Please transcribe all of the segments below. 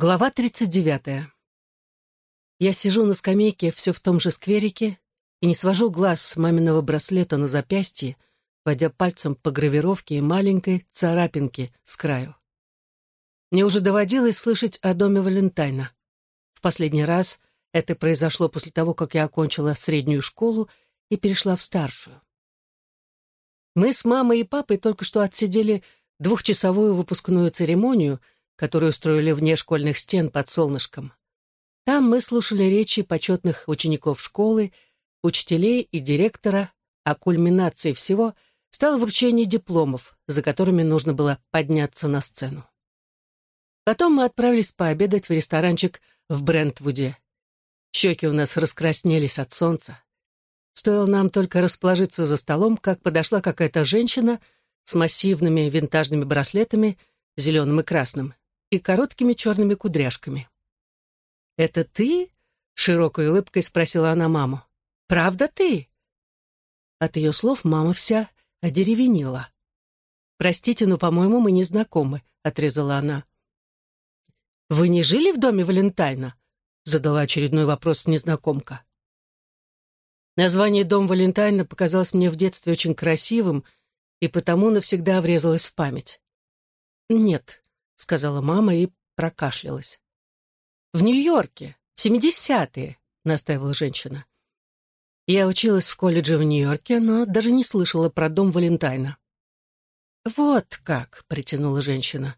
Глава 39. Я сижу на скамейке все в том же скверике и не свожу глаз с маминого браслета на запястье, водя пальцем по гравировке и маленькой царапинке с краю. Мне уже доводилось слышать о доме Валентайна. В последний раз это произошло после того, как я окончила среднюю школу и перешла в старшую. Мы с мамой и папой только что отсидели двухчасовую выпускную церемонию — которую устроили вне школьных стен под солнышком. Там мы слушали речи почетных учеников школы, учителей и директора, а кульминацией всего стало вручение дипломов, за которыми нужно было подняться на сцену. Потом мы отправились пообедать в ресторанчик в Брентвуде. Щеки у нас раскраснелись от солнца. Стоило нам только расположиться за столом, как подошла какая-то женщина с массивными винтажными браслетами, зеленым и красным, и короткими черными кудряшками. «Это ты?» — широкой улыбкой спросила она маму. «Правда ты?» От ее слов мама вся одеревенела. «Простите, но, по-моему, мы не знакомы», — отрезала она. «Вы не жили в доме Валентайна?» — задала очередной вопрос незнакомка. Название «Дом Валентайна» показалось мне в детстве очень красивым и потому навсегда врезалось в память. «Нет, — сказала мама и прокашлялась. «В Нью-Йорке, в семидесятые», — настаивала женщина. Я училась в колледже в Нью-Йорке, но даже не слышала про дом Валентайна. «Вот как», — притянула женщина.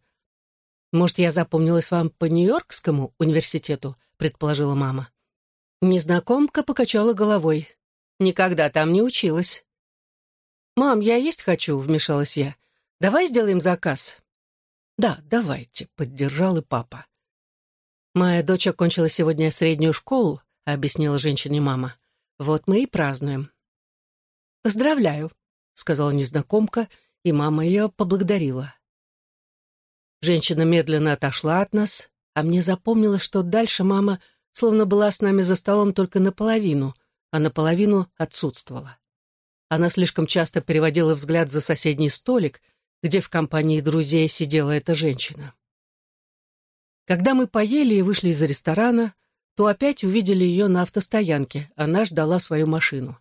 «Может, я запомнилась вам по Нью-Йоркскому университету?» — предположила мама. Незнакомка покачала головой. «Никогда там не училась». «Мам, я есть хочу», — вмешалась я. «Давай сделаем заказ. «Да, давайте», — поддержал и папа. «Моя дочь окончила сегодня среднюю школу», — объяснила женщине мама. «Вот мы и празднуем». «Поздравляю», — сказала незнакомка, и мама ее поблагодарила. Женщина медленно отошла от нас, а мне запомнилось, что дальше мама словно была с нами за столом только наполовину, а наполовину отсутствовала. Она слишком часто переводила взгляд за соседний столик, где в компании друзей сидела эта женщина. Когда мы поели и вышли из ресторана, то опять увидели ее на автостоянке, она ждала свою машину.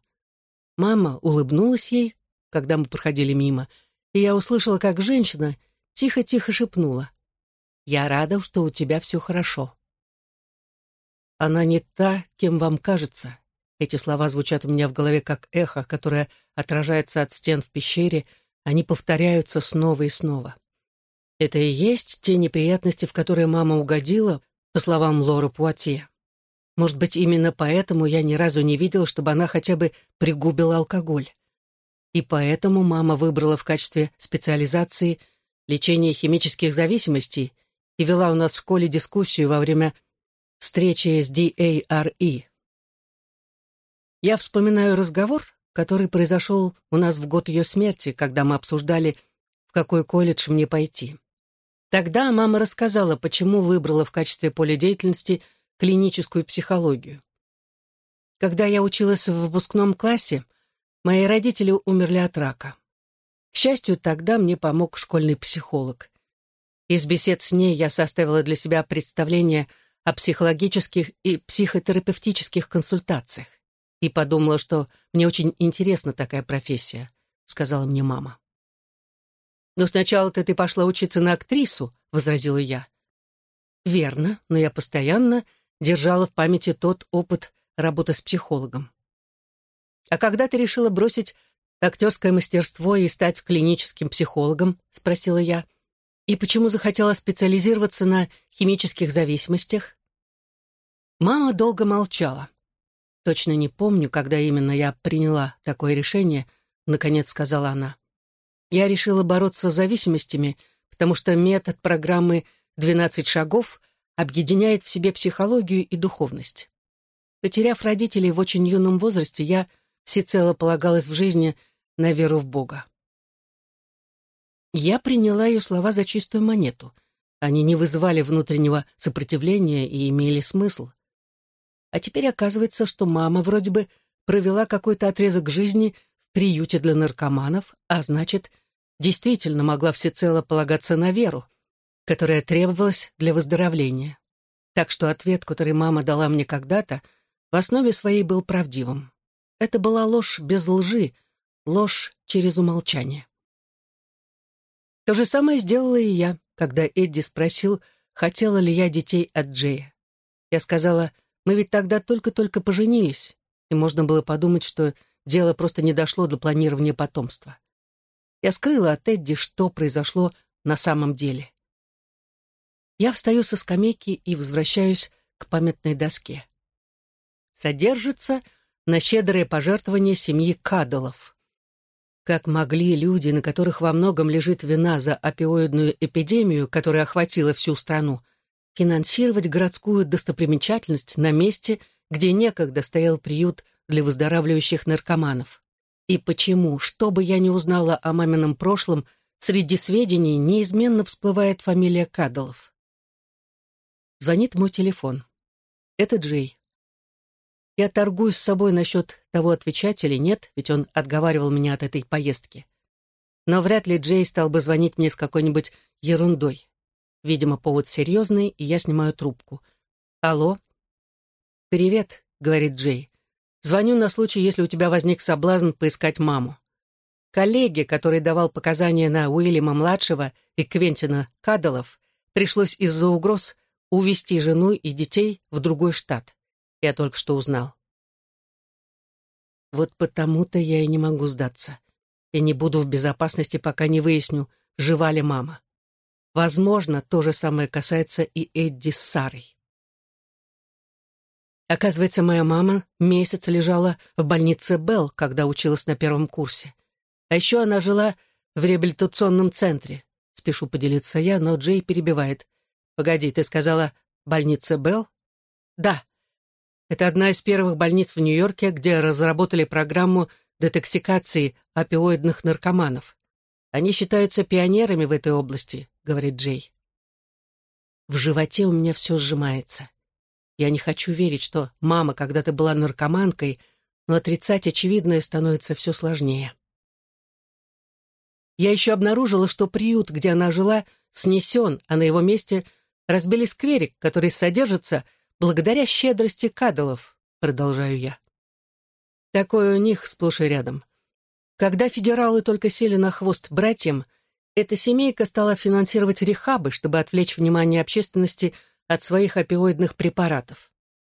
Мама улыбнулась ей, когда мы проходили мимо, и я услышала, как женщина тихо-тихо шепнула. «Я рада, что у тебя все хорошо». «Она не та, кем вам кажется». Эти слова звучат у меня в голове как эхо, которое отражается от стен в пещере, они повторяются снова и снова. Это и есть те неприятности, в которые мама угодила, по словам Лоры Пуатье. Может быть, именно поэтому я ни разу не видел, чтобы она хотя бы пригубила алкоголь. И поэтому мама выбрала в качестве специализации лечение химических зависимостей и вела у нас в школе дискуссию во время встречи с DARE. Я вспоминаю разговор, который произошел у нас в год ее смерти, когда мы обсуждали, в какой колледж мне пойти. Тогда мама рассказала, почему выбрала в качестве поля деятельности клиническую психологию. Когда я училась в выпускном классе, мои родители умерли от рака. К счастью, тогда мне помог школьный психолог. Из бесед с ней я составила для себя представление о психологических и психотерапевтических консультациях и подумала, что мне очень интересна такая профессия», — сказала мне мама. «Но сначала-то ты пошла учиться на актрису», — возразила я. «Верно, но я постоянно держала в памяти тот опыт работы с психологом. А когда ты решила бросить актерское мастерство и стать клиническим психологом?» — спросила я. «И почему захотела специализироваться на химических зависимостях?» Мама долго молчала. Точно не помню, когда именно я приняла такое решение, наконец сказала она. Я решила бороться с зависимостями, потому что метод программы «12 шагов» объединяет в себе психологию и духовность. Потеряв родителей в очень юном возрасте, я всецело полагалась в жизни на веру в Бога. Я приняла ее слова за чистую монету. Они не вызывали внутреннего сопротивления и имели смысл. А теперь оказывается, что мама вроде бы провела какой-то отрезок жизни в приюте для наркоманов, а значит, действительно могла всецело полагаться на веру, которая требовалась для выздоровления. Так что ответ, который мама дала мне когда-то, в основе своей был правдивым. Это была ложь без лжи, ложь через умолчание. То же самое сделала и я, когда Эдди спросил, хотела ли я детей от Джея. Я сказала, мы ведь тогда только-только поженились, и можно было подумать, что дело просто не дошло до планирования потомства. Я скрыла от Эдди, что произошло на самом деле. Я встаю со скамейки и возвращаюсь к памятной доске. Содержится на щедрое пожертвование семьи Кадалов. Как могли люди, на которых во многом лежит вина за опиоидную эпидемию, которая охватила всю страну, финансировать городскую достопримечательность на месте, где некогда стоял приют для выздоравливающих наркоманов? И почему, что бы я ни узнала о мамином прошлом, среди сведений неизменно всплывает фамилия Кадалов? Звонит мой телефон. Это Джей. Я торгуюсь с собой насчет того, отвечать или нет, ведь он отговаривал меня от этой поездки. Но вряд ли Джей стал бы звонить мне с какой-нибудь ерундой. Видимо, повод серьезный, и я снимаю трубку. «Алло?» «Привет», — говорит Джей. «Звоню на случай, если у тебя возник соблазн поискать маму. Коллеге, который давал показания на Уильяма-младшего и Квентина Кадалов, пришлось из-за угроз увезти жену и детей в другой штат. Я только что узнал. Вот потому-то я и не могу сдаться. И не буду в безопасности, пока не выясню, жива ли мама. Возможно, то же самое касается и Эдди с Сарой. Оказывается, моя мама месяц лежала в больнице Белл, когда училась на первом курсе. А еще она жила в реабилитационном центре. Спешу поделиться я, но Джей перебивает. «Погоди, ты сказала, больница Белл?» «Да, это одна из первых больниц в Нью-Йорке, где разработали программу детоксикации опиоидных наркоманов. Они считаются пионерами в этой области, говорит Джей. В животе у меня все сжимается. Я не хочу верить, что мама когда-то была наркоманкой, но отрицать очевидное становится все сложнее. Я еще обнаружила, что приют, где она жила, снесен, а на его месте разбили скверик, который содержится благодаря щедрости кадалов, продолжаю я. Такое у них сплошь и рядом. Когда федералы только сели на хвост братьям, эта семейка стала финансировать рехабы, чтобы отвлечь внимание общественности от своих опиоидных препаратов.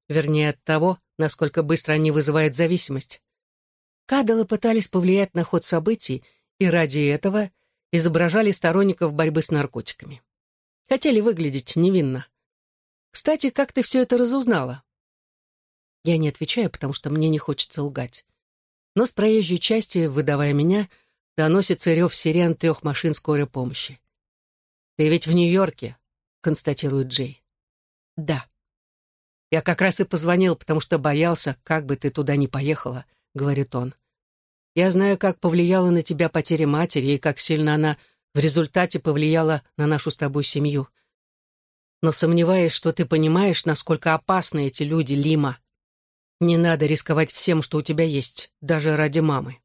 Вернее, от того, насколько быстро они вызывают зависимость. Кадалы пытались повлиять на ход событий и ради этого изображали сторонников борьбы с наркотиками. Хотели выглядеть невинно. Кстати, как ты все это разузнала?» Я не отвечаю, потому что мне не хочется лгать. Но с проезжей части, выдавая меня, доносится рев сирен трех машин скорой помощи. «Ты ведь в Нью-Йорке», — констатирует Джей. «Да». «Я как раз и позвонил, потому что боялся, как бы ты туда не поехала», — говорит он. «Я знаю, как повлияла на тебя потеря матери и как сильно она в результате повлияла на нашу с тобой семью но сомневаюсь, что ты понимаешь, насколько опасны эти люди, Лима. Не надо рисковать всем, что у тебя есть, даже ради мамы.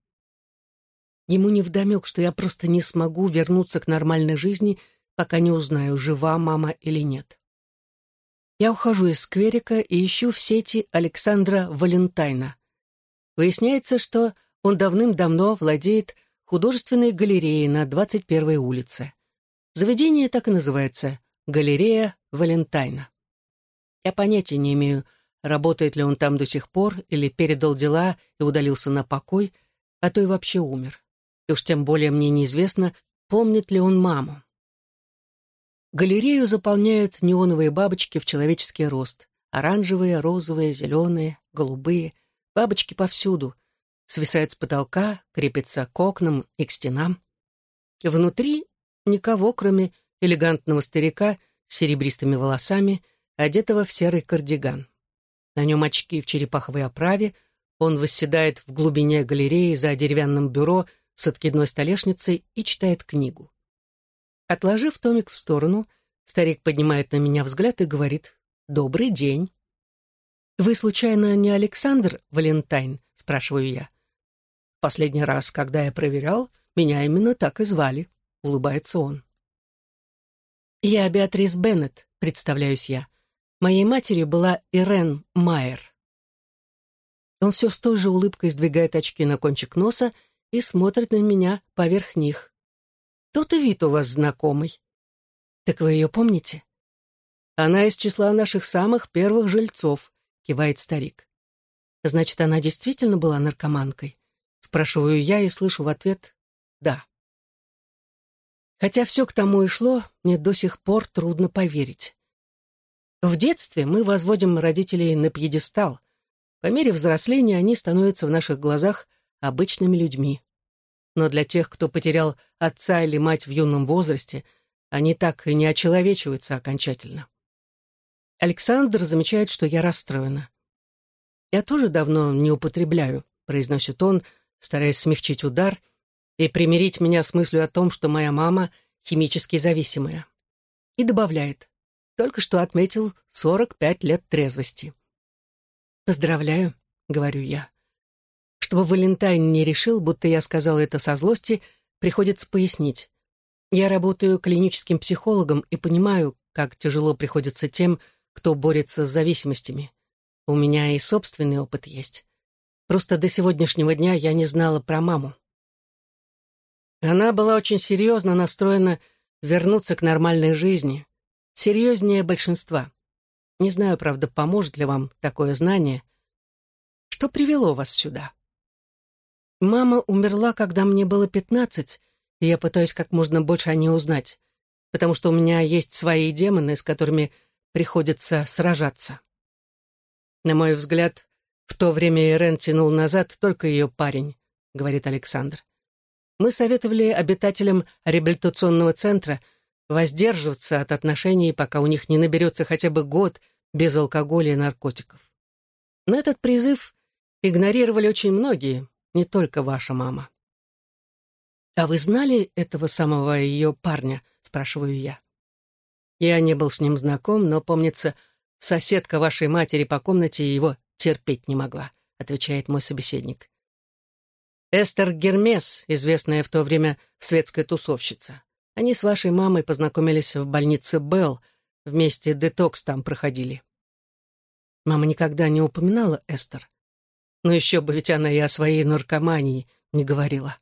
Ему невдомек, что я просто не смогу вернуться к нормальной жизни, пока не узнаю, жива мама или нет. Я ухожу из скверика и ищу в сети Александра Валентайна. Выясняется, что он давным-давно владеет художественной галереей на 21-й улице. Заведение так и называется Галерея Валентайна. Я понятия не имею, работает ли он там до сих пор или передал дела и удалился на покой, а то и вообще умер. И уж тем более мне неизвестно, помнит ли он маму. Галерею заполняют неоновые бабочки в человеческий рост. Оранжевые, розовые, зеленые, голубые. Бабочки повсюду. Свисают с потолка, крепятся к окнам и к стенам. Внутри никого, кроме элегантного старика с серебристыми волосами, одетого в серый кардиган. На нем очки в черепаховой оправе, он восседает в глубине галереи за деревянным бюро с откидной столешницей и читает книгу. Отложив томик в сторону, старик поднимает на меня взгляд и говорит «Добрый день». «Вы, случайно, не Александр Валентайн?» — спрашиваю я. «Последний раз, когда я проверял, меня именно так и звали», — улыбается он. «Я Беатрис Беннет», — представляюсь я. Моей матерью была Ирен Майер. Он все с той же улыбкой сдвигает очки на кончик носа и смотрит на меня поверх них. Тут и вид у вас знакомый. Так вы ее помните? Она из числа наших самых первых жильцов, кивает старик. Значит, она действительно была наркоманкой? Спрашиваю я и слышу в ответ «да». Хотя все к тому и шло, мне до сих пор трудно поверить. В детстве мы возводим родителей на пьедестал. По мере взросления они становятся в наших глазах обычными людьми. Но для тех, кто потерял отца или мать в юном возрасте, они так и не очеловечиваются окончательно. Александр замечает, что я расстроена. «Я тоже давно не употребляю», — произносит он, стараясь смягчить удар и примирить меня с мыслью о том, что моя мама химически зависимая. И добавляет только что отметил 45 лет трезвости. «Поздравляю», — говорю я. Чтобы Валентайн не решил, будто я сказала это со злости, приходится пояснить. Я работаю клиническим психологом и понимаю, как тяжело приходится тем, кто борется с зависимостями. У меня и собственный опыт есть. Просто до сегодняшнего дня я не знала про маму. Она была очень серьезно настроена вернуться к нормальной жизни, серьезнее большинства. Не знаю, правда, поможет ли вам такое знание. Что привело вас сюда? Мама умерла, когда мне было пятнадцать, и я пытаюсь как можно больше о ней узнать, потому что у меня есть свои демоны, с которыми приходится сражаться. На мой взгляд, в то время Ирен тянул назад только ее парень, говорит Александр. Мы советовали обитателям реабилитационного центра — воздерживаться от отношений, пока у них не наберется хотя бы год без алкоголя и наркотиков. Но этот призыв игнорировали очень многие, не только ваша мама. «А вы знали этого самого ее парня?» — спрашиваю я. Я не был с ним знаком, но, помнится, соседка вашей матери по комнате его терпеть не могла, отвечает мой собеседник. Эстер Гермес, известная в то время светская тусовщица. Они с вашей мамой познакомились в больнице Белл, вместе детокс там проходили. Мама никогда не упоминала Эстер. Но еще бы, ведь она и о своей наркомании не говорила.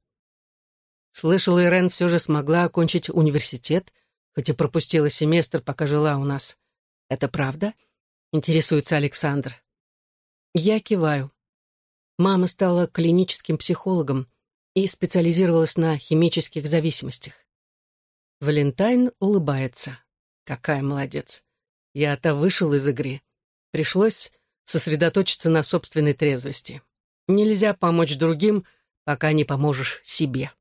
Слышал, Ирен все же смогла окончить университет, хоть и пропустила семестр, пока жила у нас. Это правда? Интересуется Александр. Я киваю. Мама стала клиническим психологом и специализировалась на химических зависимостях. Валентайн улыбается. Какая молодец. Я-то вышел из игры. Пришлось сосредоточиться на собственной трезвости. Нельзя помочь другим, пока не поможешь себе.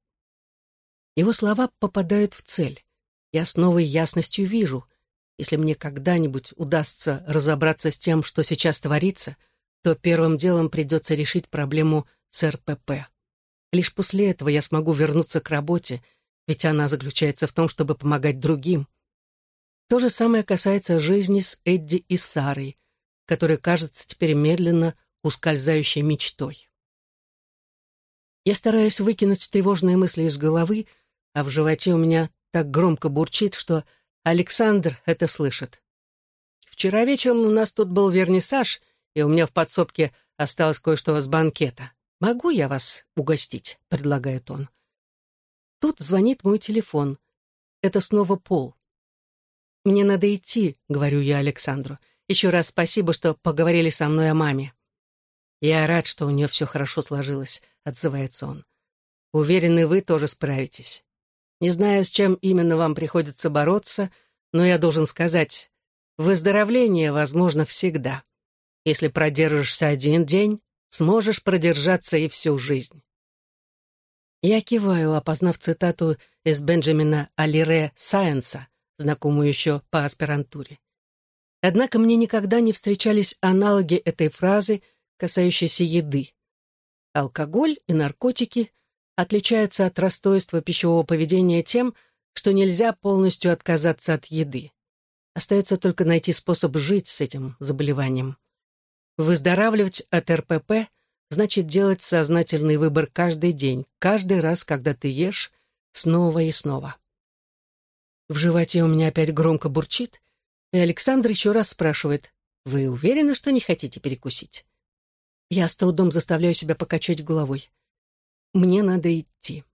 Его слова попадают в цель. Я с новой ясностью вижу. Если мне когда-нибудь удастся разобраться с тем, что сейчас творится, то первым делом придется решить проблему с РПП. Лишь после этого я смогу вернуться к работе — ведь она заключается в том, чтобы помогать другим. То же самое касается жизни с Эдди и Сарой, которая кажется теперь медленно ускользающей мечтой. Я стараюсь выкинуть тревожные мысли из головы, а в животе у меня так громко бурчит, что Александр это слышит. Вчера вечером у нас тут был вернисаж, и у меня в подсобке осталось кое-что с банкета. «Могу я вас угостить?» — предлагает он. Тут звонит мой телефон. Это снова Пол. «Мне надо идти», — говорю я Александру. «Еще раз спасибо, что поговорили со мной о маме». «Я рад, что у нее все хорошо сложилось», — отзывается он. «Уверен, и вы тоже справитесь. Не знаю, с чем именно вам приходится бороться, но я должен сказать, выздоровление возможно всегда. Если продержишься один день, сможешь продержаться и всю жизнь. Я киваю, опознав цитату из Бенджамина Алире Сайенса, знакомую еще по аспирантуре. Однако мне никогда не встречались аналоги этой фразы, касающейся еды. Алкоголь и наркотики отличаются от расстройства пищевого поведения тем, что нельзя полностью отказаться от еды. Остается только найти способ жить с этим заболеванием. Выздоравливать от РПП значит делать сознательный выбор каждый день, каждый раз, когда ты ешь, снова и снова. В животе у меня опять громко бурчит, И Александр еще раз спрашивает, «Вы уверены, что не хотите перекусить?» Я с трудом заставляю себя покачать головой. Мне надо идти.